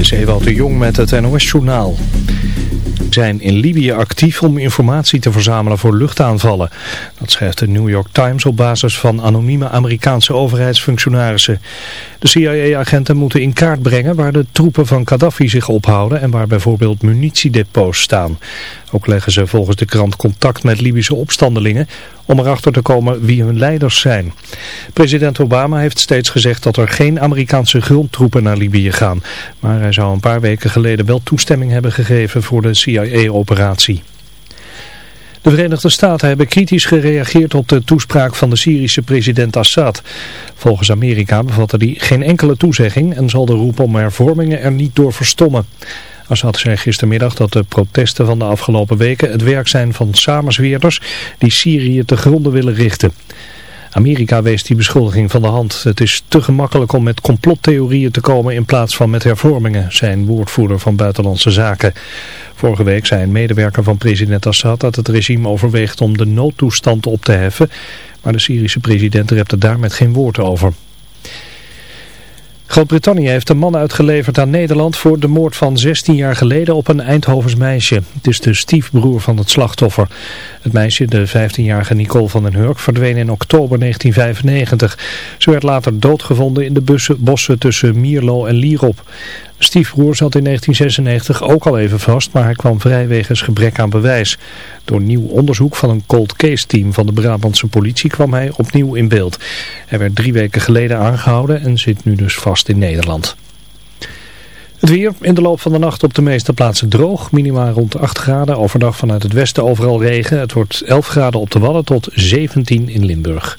Is Ewout de Jong met het NOS-journaal. zijn in Libië actief om informatie te verzamelen voor luchtaanvallen. Dat schrijft de New York Times op basis van anonieme Amerikaanse overheidsfunctionarissen. De CIA-agenten moeten in kaart brengen waar de troepen van Gaddafi zich ophouden en waar bijvoorbeeld munitiedepots staan. Ook leggen ze volgens de krant contact met Libische opstandelingen om erachter te komen wie hun leiders zijn. President Obama heeft steeds gezegd dat er geen Amerikaanse grondtroepen naar Libië gaan. Maar hij zou een paar weken geleden wel toestemming hebben gegeven voor de CIA-operatie. De Verenigde Staten hebben kritisch gereageerd op de toespraak van de Syrische president Assad. Volgens Amerika bevatte die geen enkele toezegging en zal de roep om hervormingen er niet door verstommen. Assad zei gistermiddag dat de protesten van de afgelopen weken het werk zijn van samenzweerders die Syrië te gronden willen richten. Amerika wees die beschuldiging van de hand. Het is te gemakkelijk om met complottheorieën te komen in plaats van met hervormingen, zei een woordvoerder van Buitenlandse Zaken. Vorige week zei een medewerker van president Assad dat het regime overweegt om de noodtoestand op te heffen, maar de Syrische president repte daar met geen woord over. Groot-Brittannië heeft een man uitgeleverd aan Nederland voor de moord van 16 jaar geleden op een Eindhovens meisje. Het is de stiefbroer van het slachtoffer. Het meisje, de 15-jarige Nicole van den Hurk, verdween in oktober 1995. Ze werd later doodgevonden in de bussen, bossen tussen Mierlo en Lierop. Stiefbroer zat in 1996 ook al even vast, maar hij kwam vrij wegens gebrek aan bewijs. Door nieuw onderzoek van een cold case team van de Brabantse politie kwam hij opnieuw in beeld. Hij werd drie weken geleden aangehouden en zit nu dus vast in Nederland. Het weer in de loop van de nacht op de meeste plaatsen droog. Minima rond 8 graden. Overdag vanuit het westen overal regen. Het wordt 11 graden op de Wadden tot 17 in Limburg.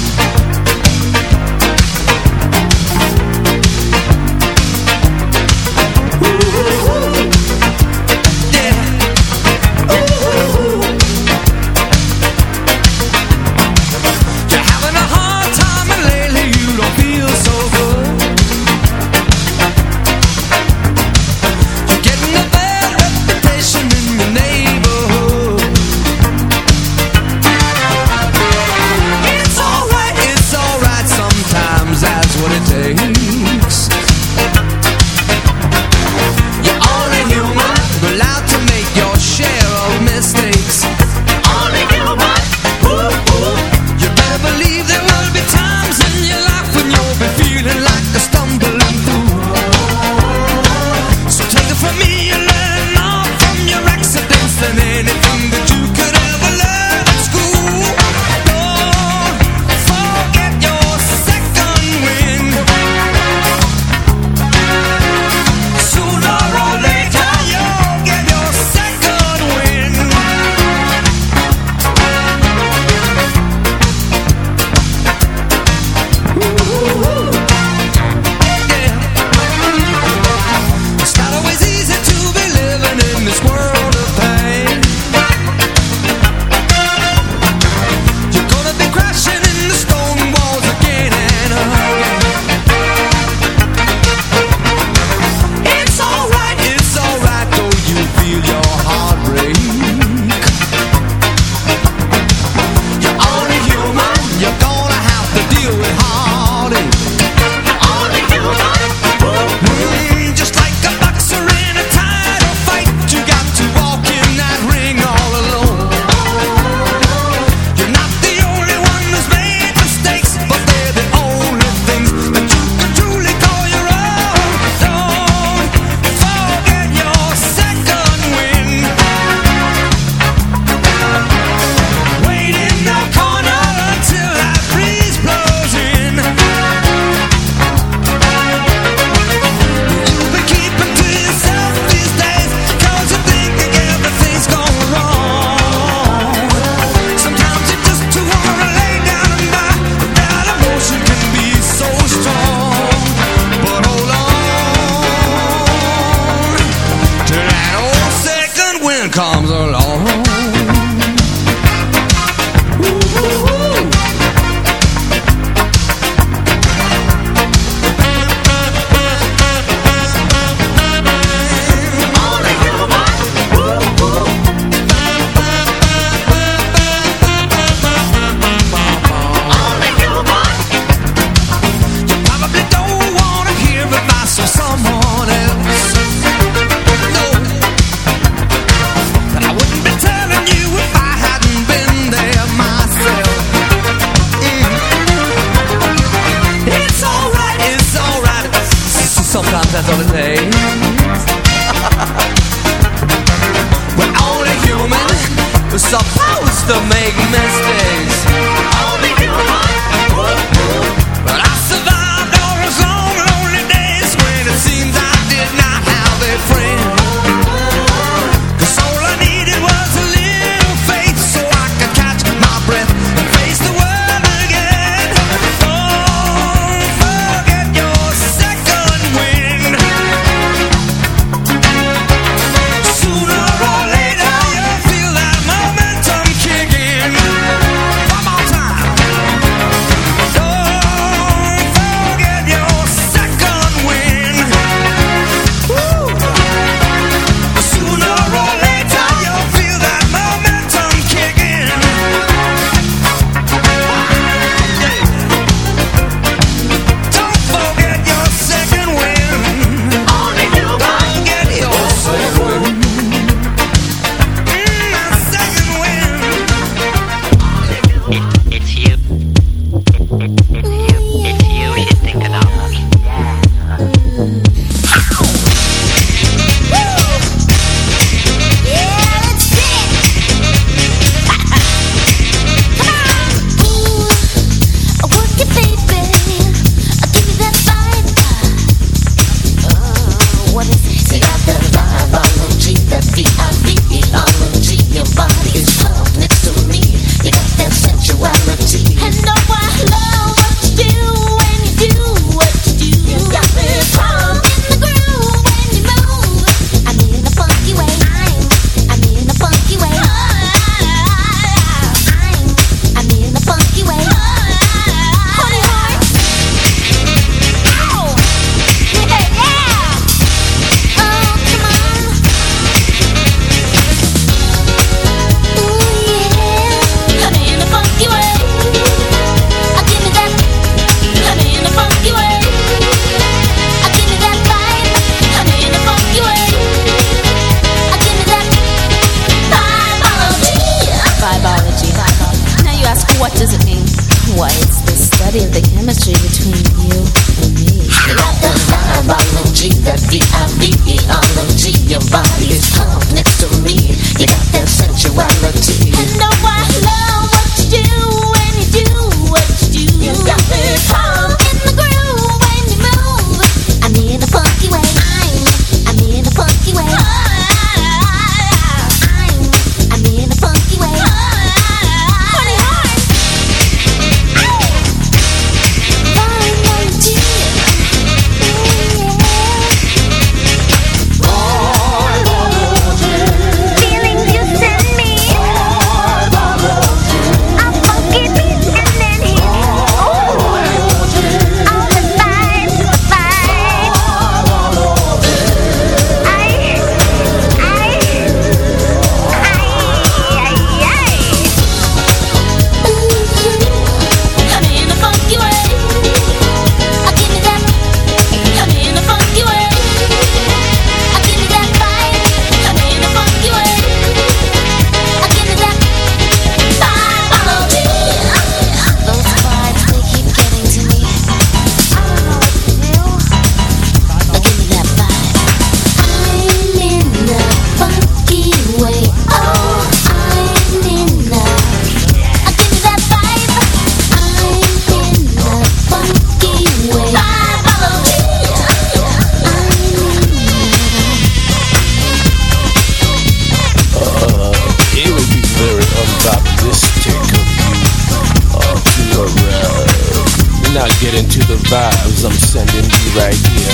Vibes I'm sending you right here.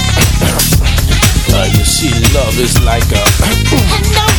uh, you see, love is like a.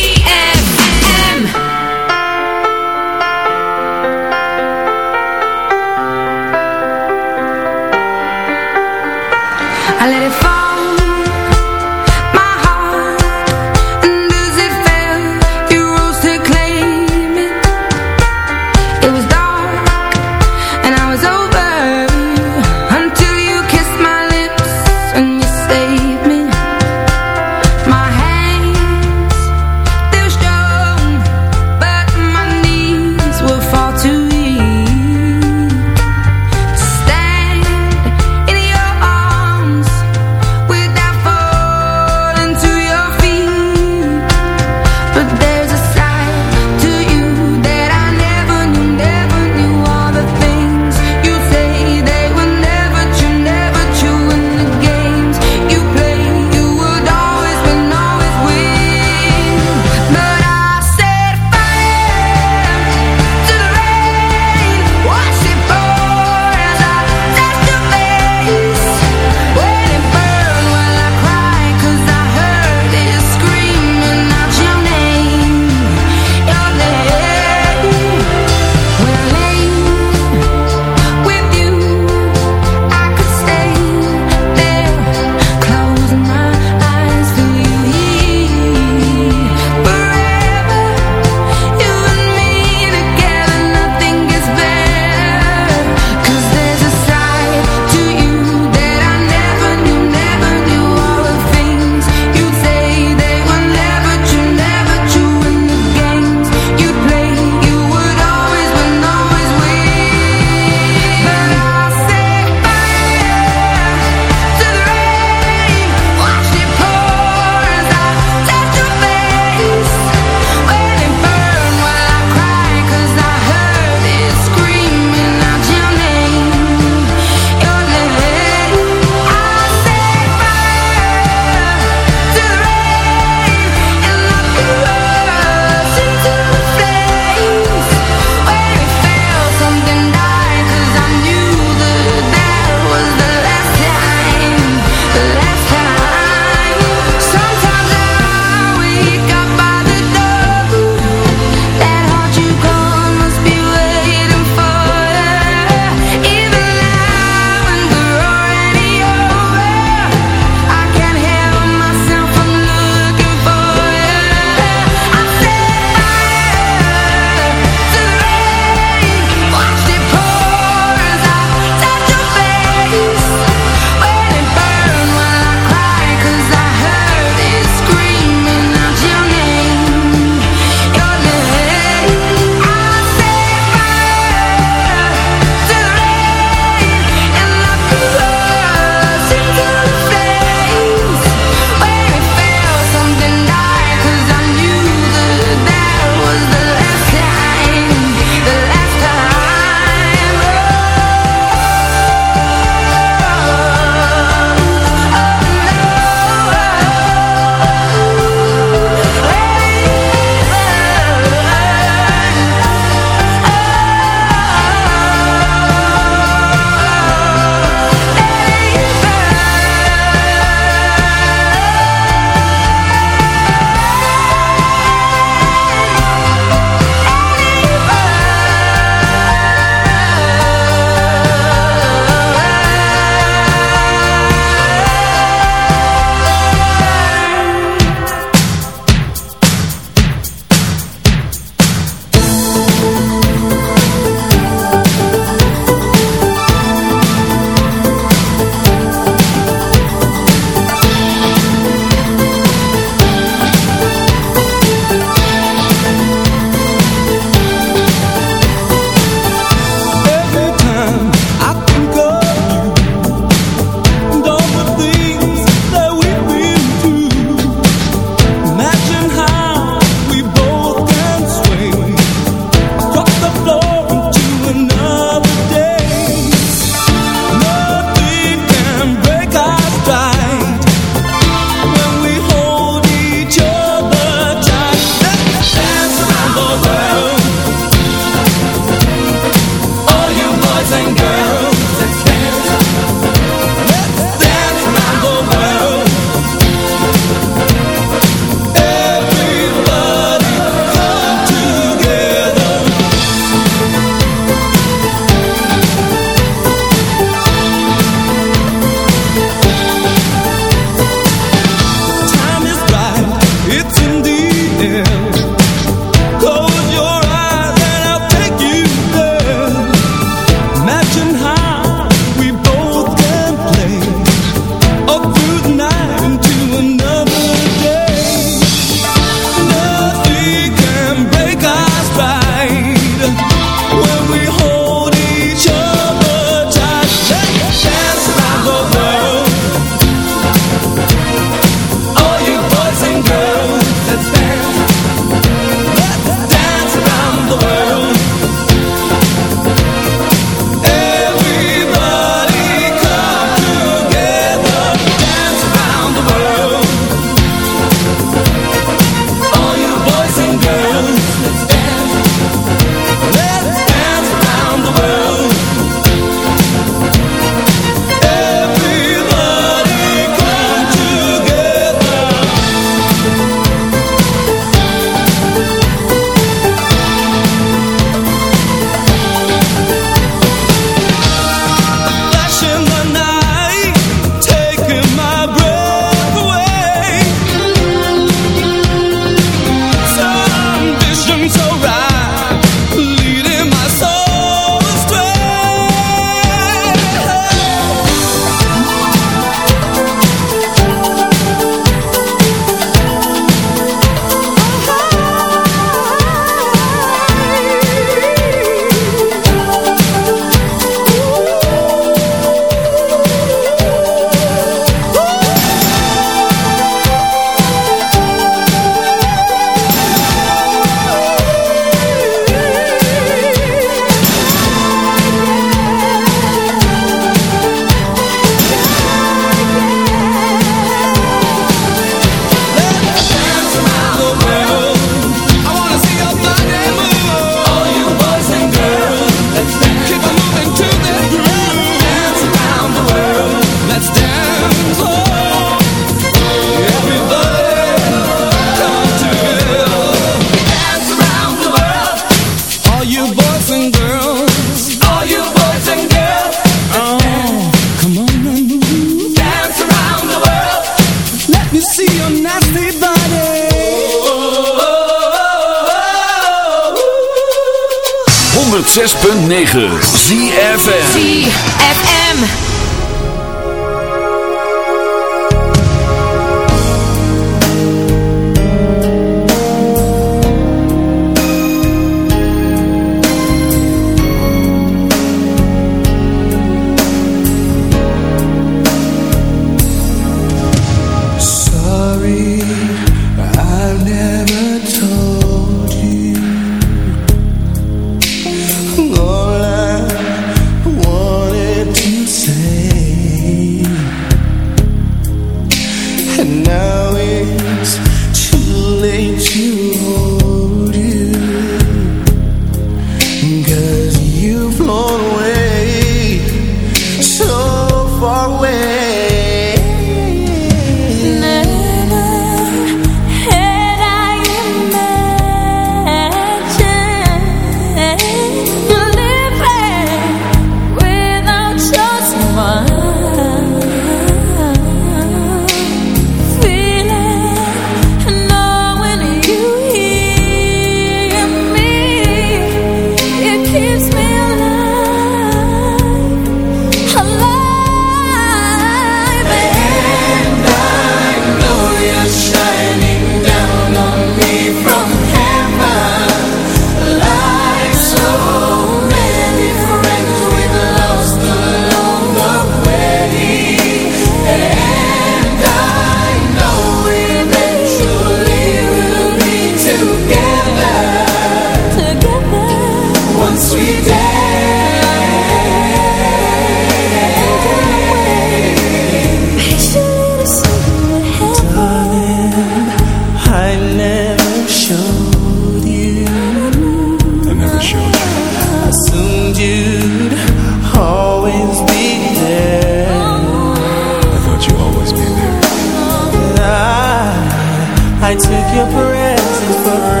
I, took your presence for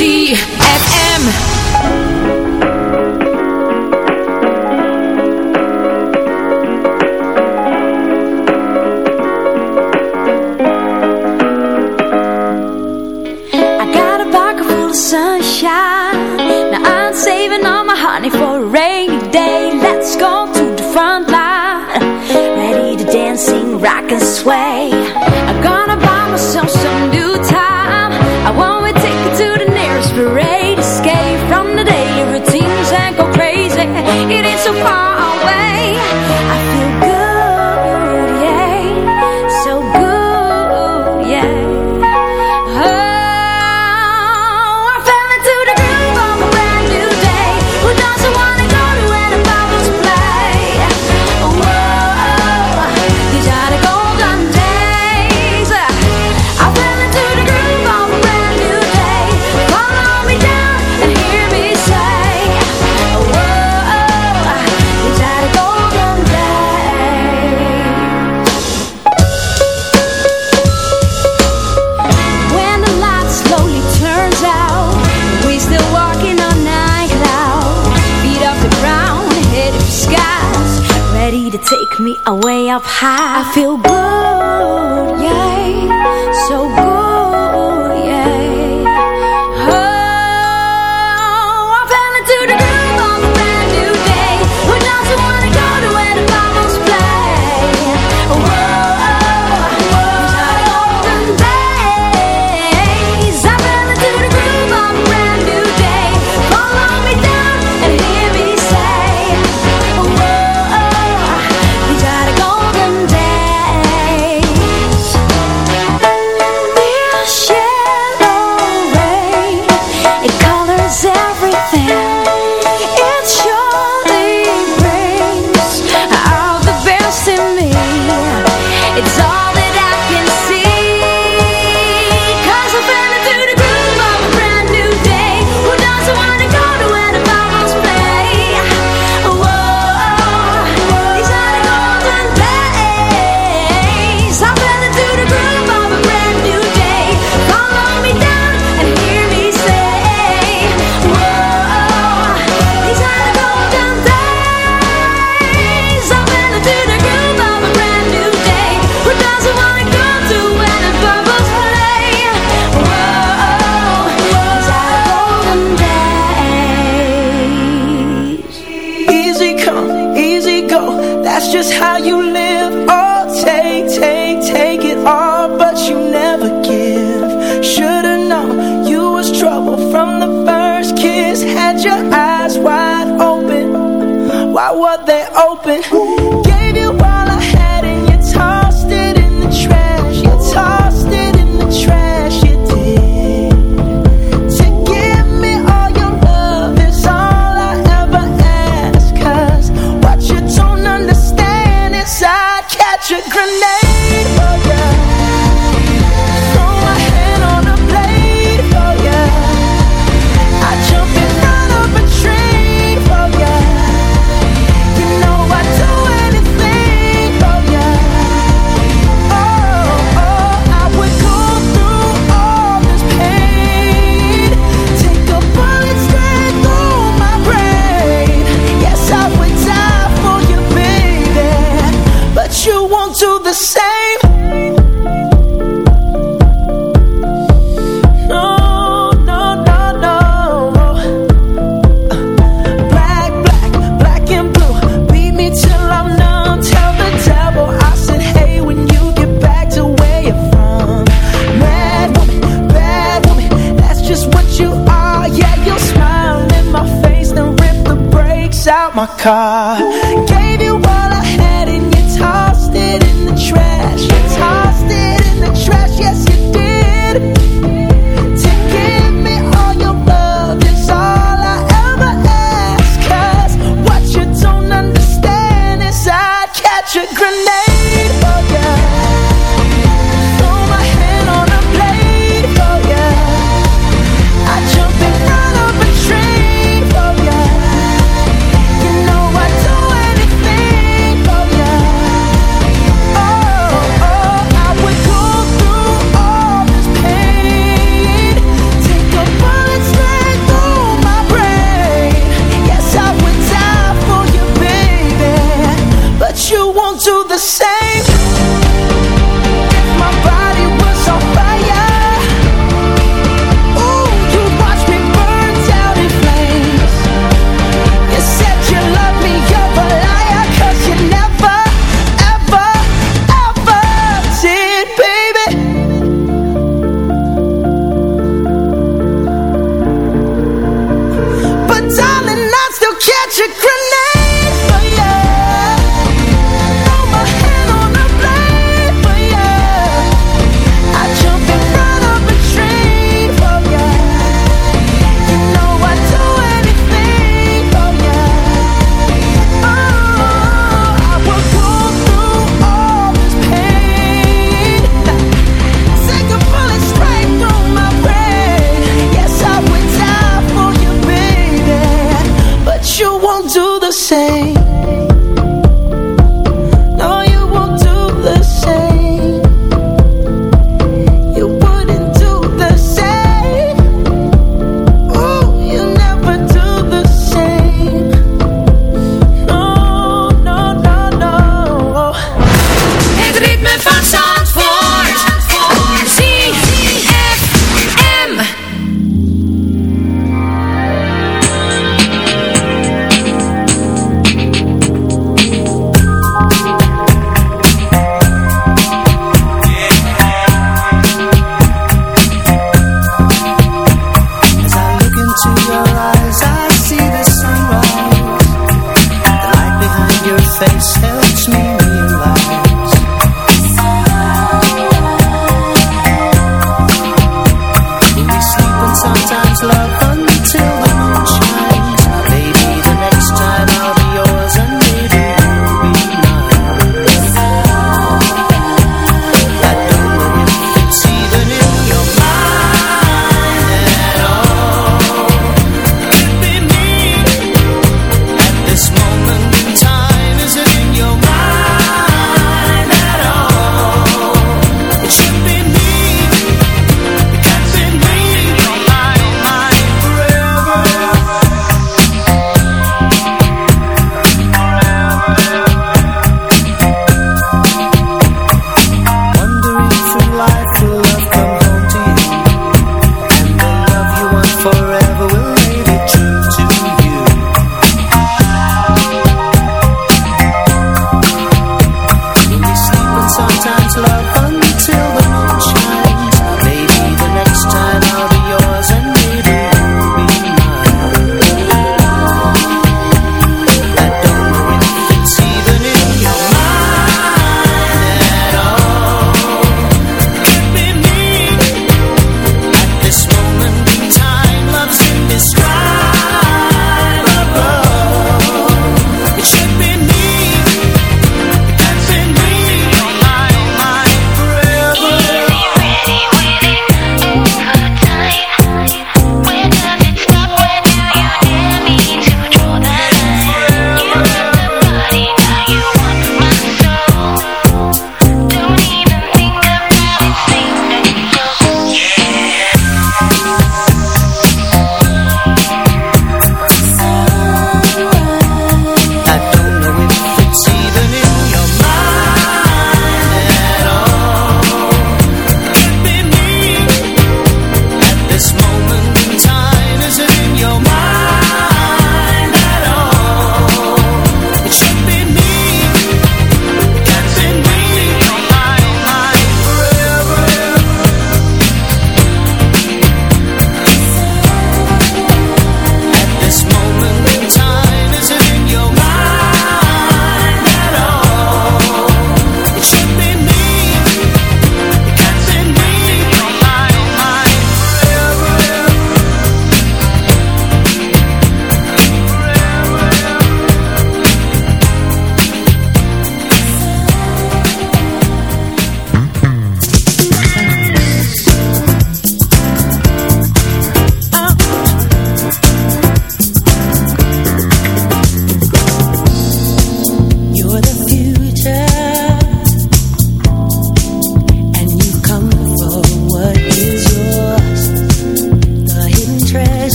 see up high. I feel car.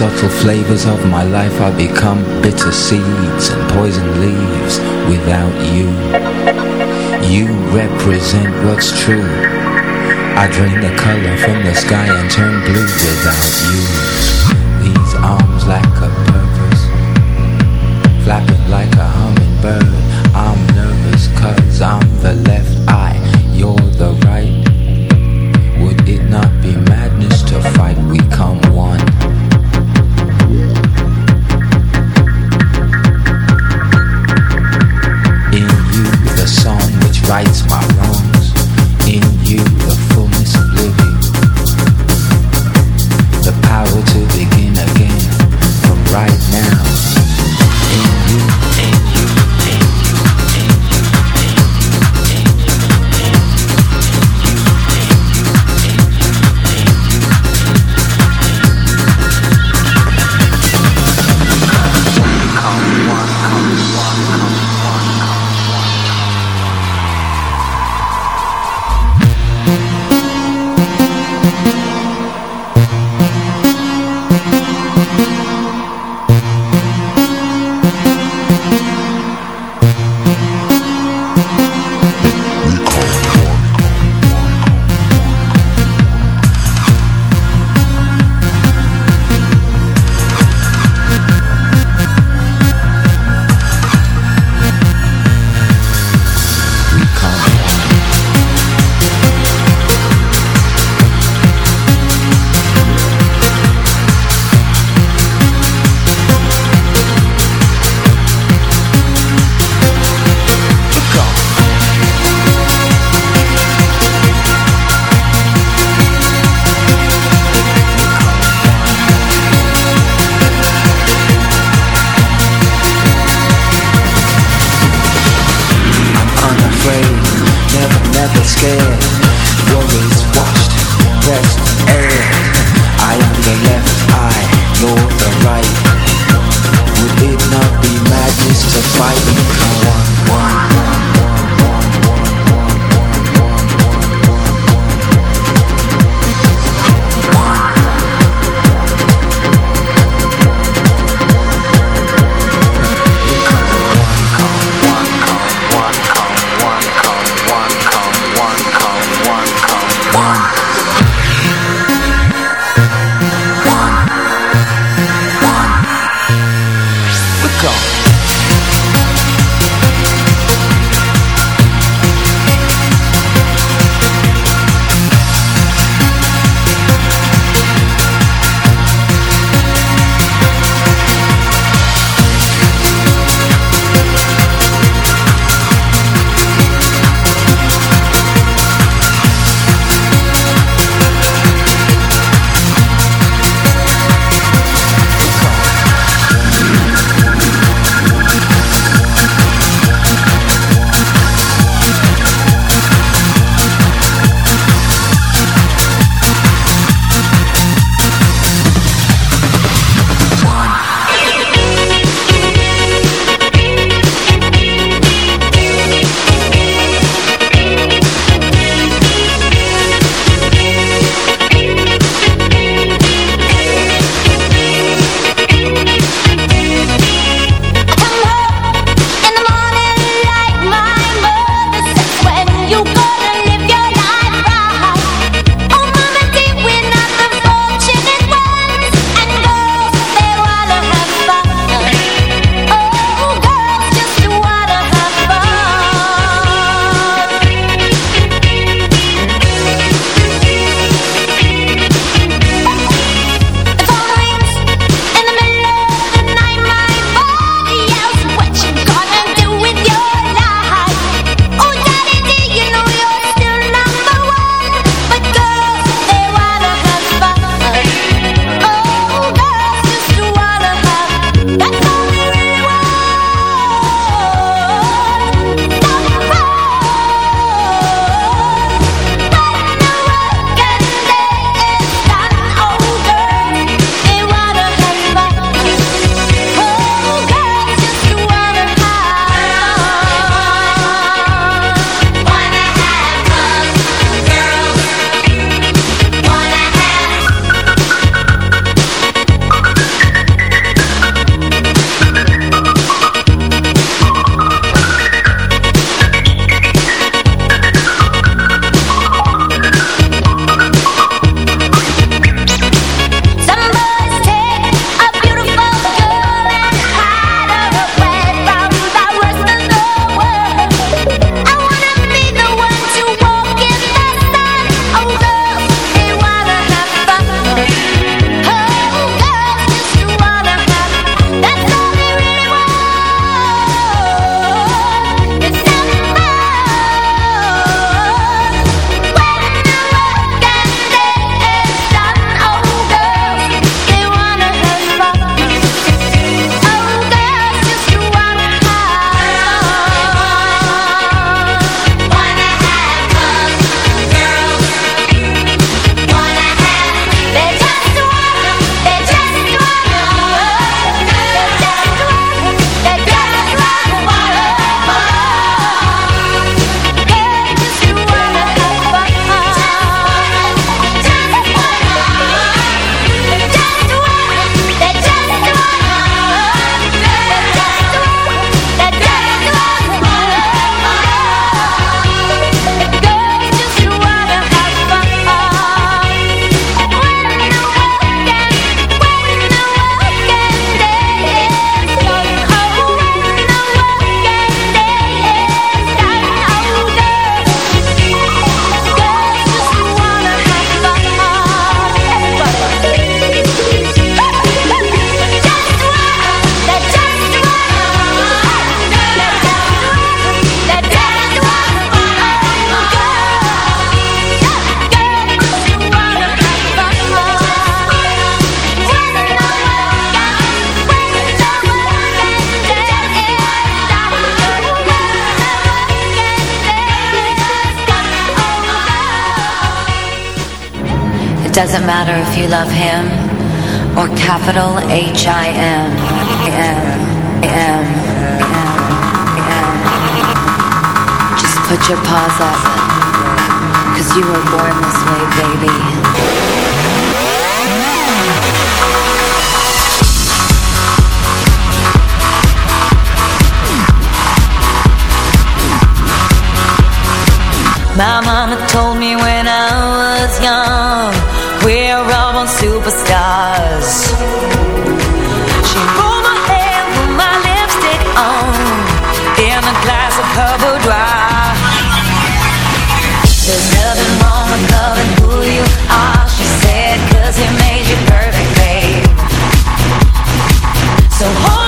Subtle flavors of my life I become bitter seeds and poison leaves without you. You represent what's true. I drain the color from the sky and turn blue without you. These arms lack a purpose. Flapping like a hummingbird Put your paws up, cause you were born this way, baby. My mama told me when I was young, we're all on superstars. She pulled my hair, put my lipstick on, in a glass of Cabo Dry. So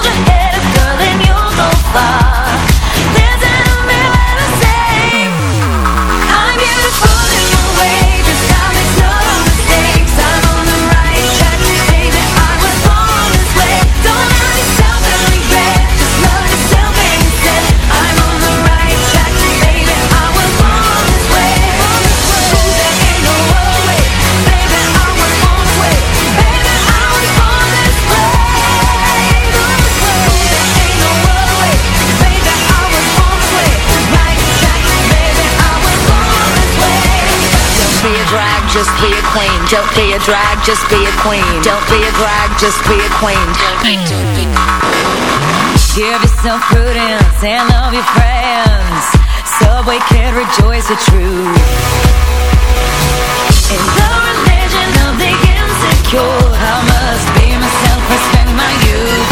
just be a queen. Don't be a drag, just be a queen. Don't be a drag, just be a queen. Give yourself prudence and love your friends, so we can rejoice the truth. In the religion of the insecure, I must be myself, respect my youth.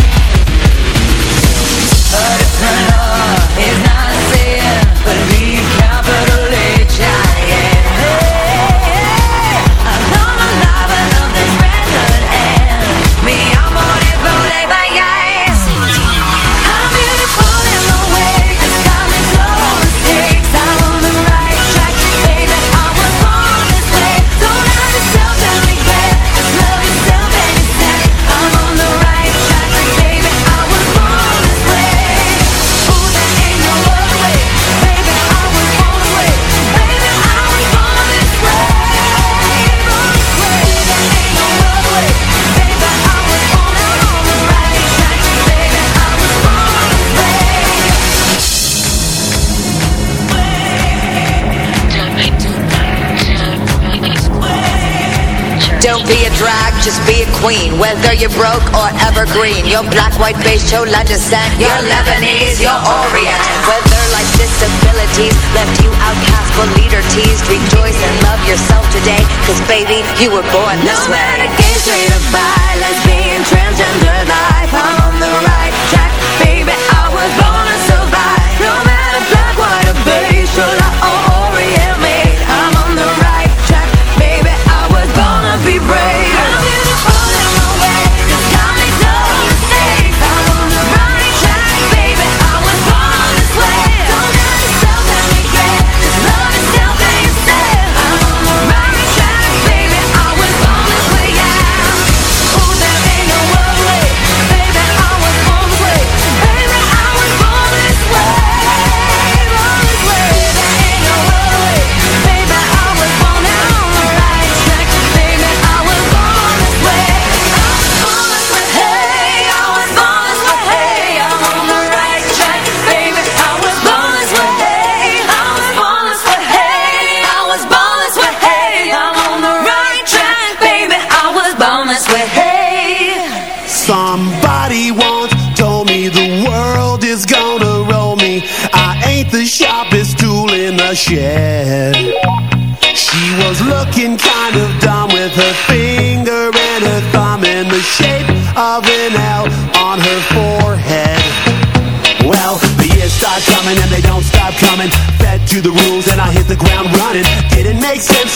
But if the law is not sin, but queen Whether you're broke or evergreen. Your black, white, beige, chola descent your Lebanese, your Orient. Whether life's disabilities Left you outcast but leader teased Rejoice and love yourself today. Cause baby, you were born this no way. No matter gay, straight